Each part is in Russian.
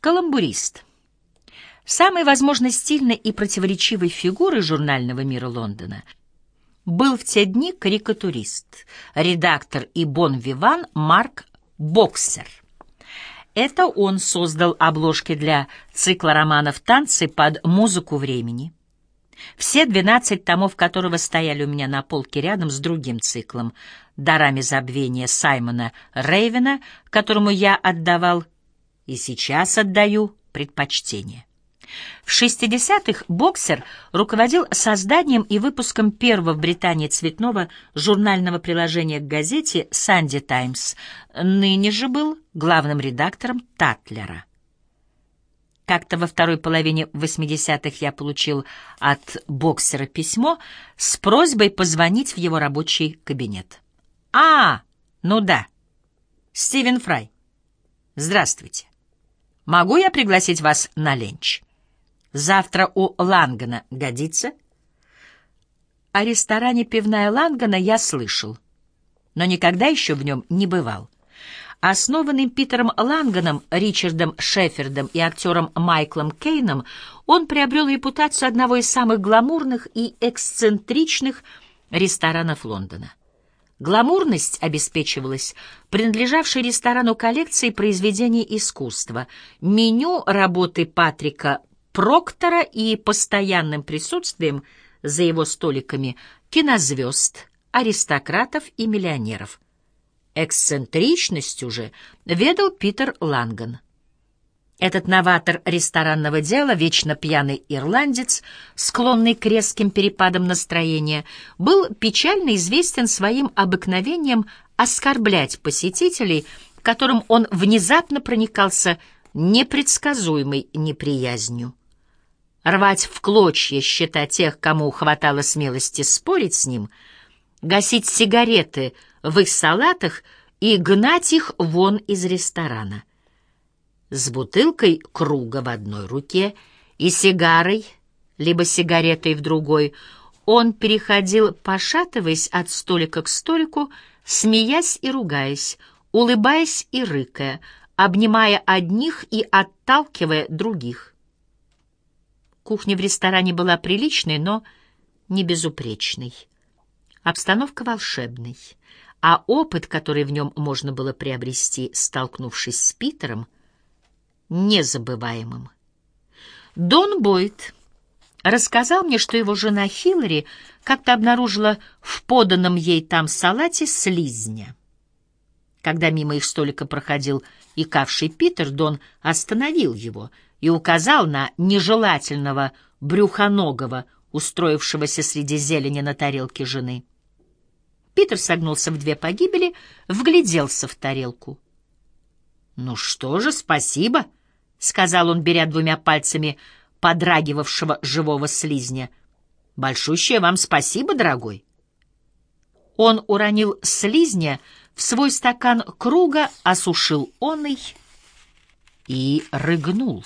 Каламбурист. Самой, возможно, стильной и противоречивой фигурой журнального мира Лондона был в те дни карикатурист, редактор и бон-виван Марк Боксер. Это он создал обложки для цикла романов «Танцы» под музыку времени. Все двенадцать томов которого стояли у меня на полке рядом с другим циклом «Дарами забвения» Саймона Рейвена, которому я отдавал и сейчас отдаю предпочтение. В 60-х боксер руководил созданием и выпуском первого в Британии цветного журнального приложения к газете «Санди Таймс», ныне же был главным редактором «Татлера». Как-то во второй половине 80-х я получил от боксера письмо с просьбой позвонить в его рабочий кабинет. «А, ну да, Стивен Фрай. Здравствуйте. Могу я пригласить вас на ленч? Завтра у Лангана годится? О ресторане «Пивная Лангана» я слышал, но никогда еще в нем не бывал. Основанным Питером Ланганом, Ричардом Шефердом и актером Майклом Кейном, он приобрел репутацию одного из самых гламурных и эксцентричных ресторанов Лондона. Гламурность обеспечивалась принадлежавшей ресторану коллекцией произведений искусства, меню работы Патрика Проктора и постоянным присутствием за его столиками кинозвезд, аристократов и миллионеров. Эксцентричностью же ведал Питер Ланган. Этот новатор ресторанного дела, вечно пьяный ирландец, склонный к резким перепадам настроения, был печально известен своим обыкновением оскорблять посетителей, которым он внезапно проникался непредсказуемой неприязнью. Рвать в клочья счета тех, кому хватало смелости спорить с ним, гасить сигареты в их салатах и гнать их вон из ресторана с бутылкой круга в одной руке и сигарой, либо сигаретой в другой, он переходил, пошатываясь от столика к столику, смеясь и ругаясь, улыбаясь и рыкая, обнимая одних и отталкивая других. Кухня в ресторане была приличной, но не безупречной. Обстановка волшебной, а опыт, который в нем можно было приобрести, столкнувшись с Питером — незабываемым. Дон Бойд рассказал мне, что его жена Хиллари как-то обнаружила в поданном ей там салате слизня. Когда мимо их столика проходил икавший Питер, Дон остановил его и указал на нежелательного брюхоногого, устроившегося среди зелени на тарелке жены. Питер согнулся в две погибели, вгляделся в тарелку. «Ну что же, спасибо», — сказал он, беря двумя пальцами подрагивавшего живого слизня. «Большущее вам спасибо, дорогой». Он уронил слизня в свой стакан круга, осушил оный и рыгнул.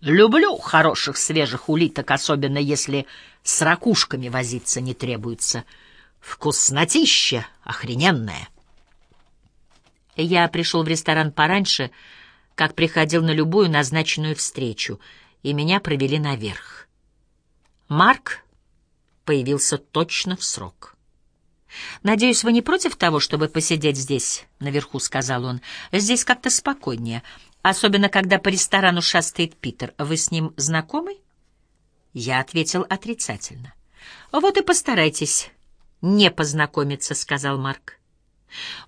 «Люблю хороших свежих улиток, особенно если с ракушками возиться не требуется. Вкуснотища охрененная!» Я пришел в ресторан пораньше, — как приходил на любую назначенную встречу, и меня провели наверх. Марк появился точно в срок. «Надеюсь, вы не против того, чтобы посидеть здесь, наверху», — сказал он. «Здесь как-то спокойнее, особенно когда по ресторану шастает Питер. Вы с ним знакомы?» Я ответил отрицательно. «Вот и постарайтесь не познакомиться», — сказал Марк.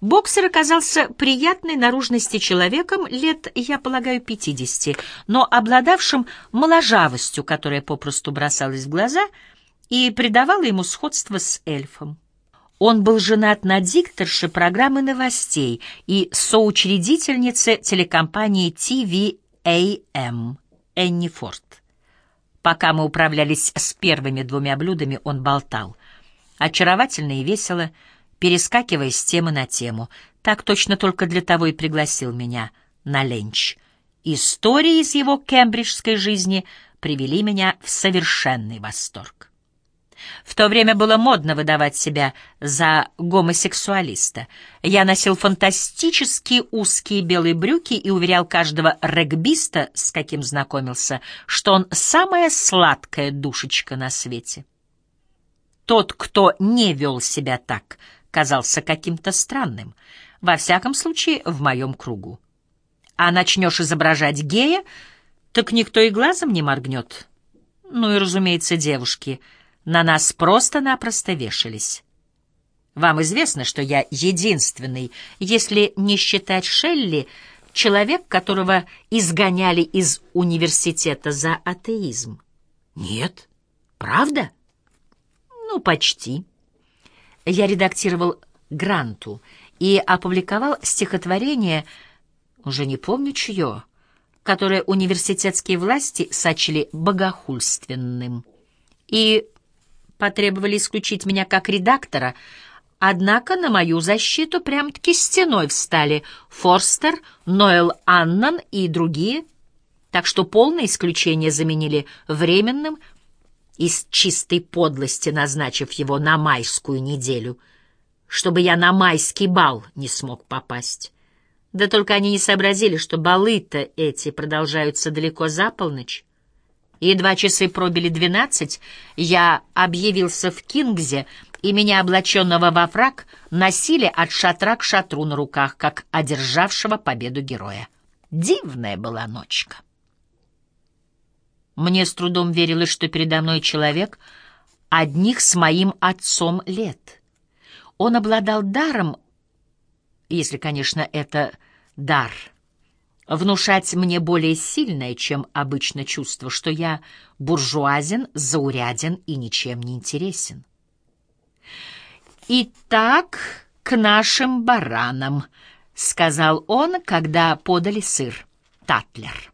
Боксер оказался приятной наружности человеком лет, я полагаю, пятидесяти, но обладавшим моложавостью, которая попросту бросалась в глаза и придавала ему сходство с эльфом. Он был женат на дикторше программы новостей и соучредительнице телекомпании TVAM Энни Форд. Пока мы управлялись с первыми двумя блюдами, он болтал. Очаровательно и весело — перескакивая с темы на тему. Так точно только для того и пригласил меня на ленч. Истории из его кембриджской жизни привели меня в совершенный восторг. В то время было модно выдавать себя за гомосексуалиста. Я носил фантастически узкие белые брюки и уверял каждого регбиста, с каким знакомился, что он самая сладкая душечка на свете. Тот, кто не вел себя так, казался каким-то странным, во всяком случае в моем кругу. А начнешь изображать гея, так никто и глазом не моргнет. Ну и, разумеется, девушки — на нас просто-напросто вешались. Вам известно, что я единственный, если не считать Шелли, человек, которого изгоняли из университета за атеизм. Нет, правда? Ну, почти. Я редактировал «Гранту» и опубликовал стихотворение, уже не помню чье, которое университетские власти сочли богохульственным. И потребовали исключить меня как редактора, однако на мою защиту прям-таки стеной встали Форстер, Ноэл Аннан и другие, так что полное исключение заменили временным, из чистой подлости назначив его на майскую неделю, чтобы я на майский бал не смог попасть. Да только они не сообразили, что балы-то эти продолжаются далеко за полночь. Едва часы пробили двенадцать, я объявился в Кингзе, и меня, облаченного во фраг, носили от шатра к шатру на руках, как одержавшего победу героя. Дивная была ночка. Мне с трудом верилось, что передо мной человек одних с моим отцом лет. Он обладал даром, если, конечно, это дар — внушать мне более сильное, чем обычно чувство, что я буржуазен, зауряден и ничем не интересен. «Итак, к нашим баранам», — сказал он, когда подали сыр. «Татлер.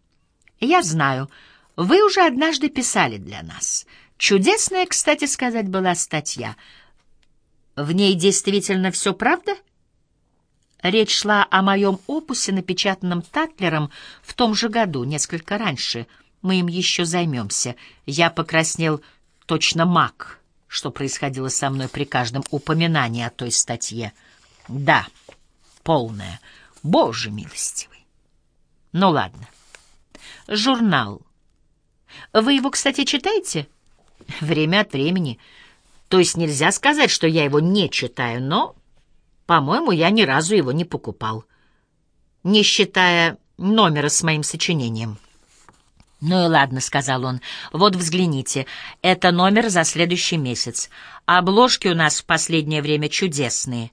Я знаю, вы уже однажды писали для нас. Чудесная, кстати сказать, была статья. В ней действительно все правда?» Речь шла о моем опусе, напечатанном Татлером в том же году, несколько раньше. Мы им еще займемся. Я покраснел точно маг, что происходило со мной при каждом упоминании о той статье. Да, полная. Боже милостивый. Ну ладно. Журнал. Вы его, кстати, читаете? Время от времени. То есть нельзя сказать, что я его не читаю, но по-моему, я ни разу его не покупал, не считая номера с моим сочинением. «Ну и ладно», — сказал он, — «вот взгляните, это номер за следующий месяц. Обложки у нас в последнее время чудесные.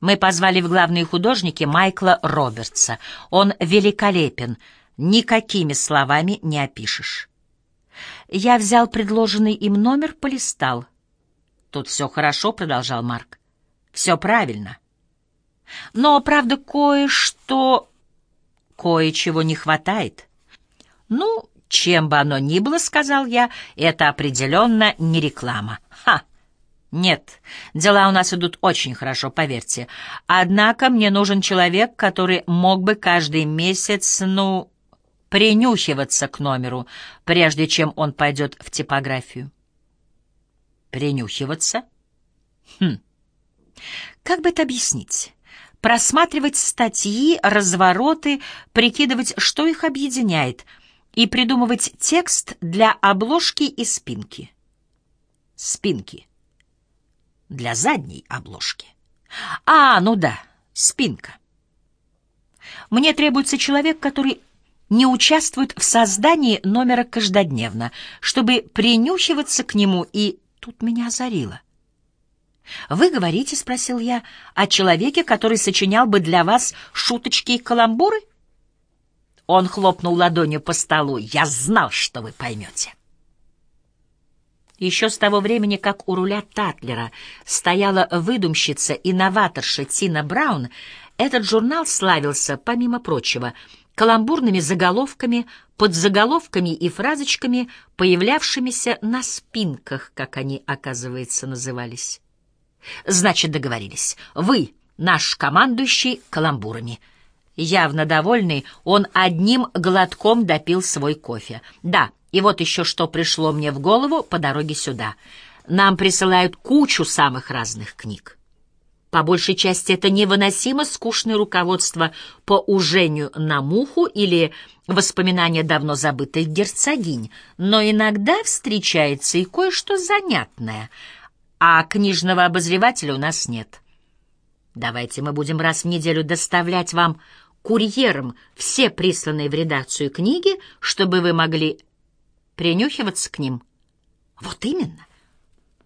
Мы позвали в главные художники Майкла Робертса. Он великолепен, никакими словами не опишешь». Я взял предложенный им номер, полистал. «Тут все хорошо», — продолжал Марк. Все правильно. Но, правда, кое-что... Кое-чего не хватает. Ну, чем бы оно ни было, сказал я, это определенно не реклама. Ха! Нет, дела у нас идут очень хорошо, поверьте. Однако мне нужен человек, который мог бы каждый месяц, ну, принюхиваться к номеру, прежде чем он пойдет в типографию. Принюхиваться? Хм. Как бы это объяснить? Просматривать статьи, развороты, прикидывать, что их объединяет, и придумывать текст для обложки и спинки. Спинки. Для задней обложки. А, ну да, спинка. Мне требуется человек, который не участвует в создании номера каждодневно, чтобы принюхиваться к нему, и тут меня озарило — «Вы говорите, — спросил я, — о человеке, который сочинял бы для вас шуточки и каламбуры?» Он хлопнул ладонью по столу. «Я знал, что вы поймете». Еще с того времени, как у руля Татлера стояла выдумщица и новаторша Тина Браун, этот журнал славился, помимо прочего, каламбурными заголовками, подзаголовками и фразочками, появлявшимися на спинках, как они, оказывается, назывались. Значит, договорились. Вы, наш командующий, каламбурами. Явно довольный, он одним глотком допил свой кофе. Да, и вот еще что пришло мне в голову по дороге сюда. Нам присылают кучу самых разных книг. По большей части это невыносимо скучное руководство по ужению на муху или воспоминания давно забытых герцогинь, но иногда встречается и кое-что занятное, а книжного обозревателя у нас нет. Давайте мы будем раз в неделю доставлять вам курьером все присланные в редакцию книги, чтобы вы могли принюхиваться к ним. Вот именно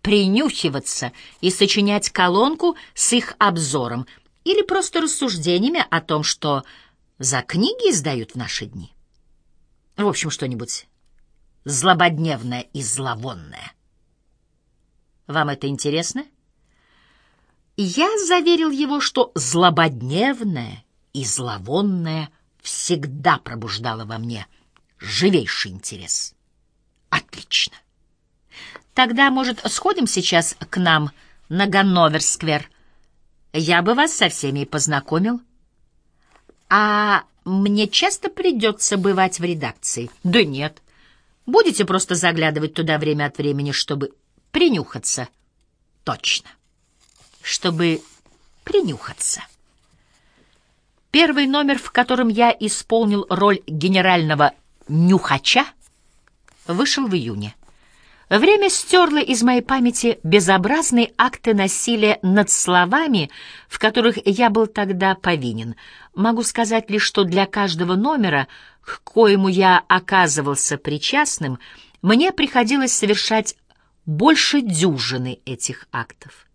принюхиваться и сочинять колонку с их обзором или просто рассуждениями о том, что за книги издают в наши дни. В общем, что-нибудь злободневное и зловонное. Вам это интересно? Я заверил его, что злободневное и зловонное всегда пробуждало во мне живейший интерес. Отлично. Тогда, может, сходим сейчас к нам на Ганновер-сквер? Я бы вас со всеми познакомил. А мне часто придется бывать в редакции? Да нет. Будете просто заглядывать туда время от времени, чтобы принюхаться. Точно. Чтобы принюхаться. Первый номер, в котором я исполнил роль генерального нюхача, вышел в июне. Время стерло из моей памяти безобразные акты насилия над словами, в которых я был тогда повинен. Могу сказать лишь, что для каждого номера, к коему я оказывался причастным, мне приходилось совершать больше дюжины этих актов.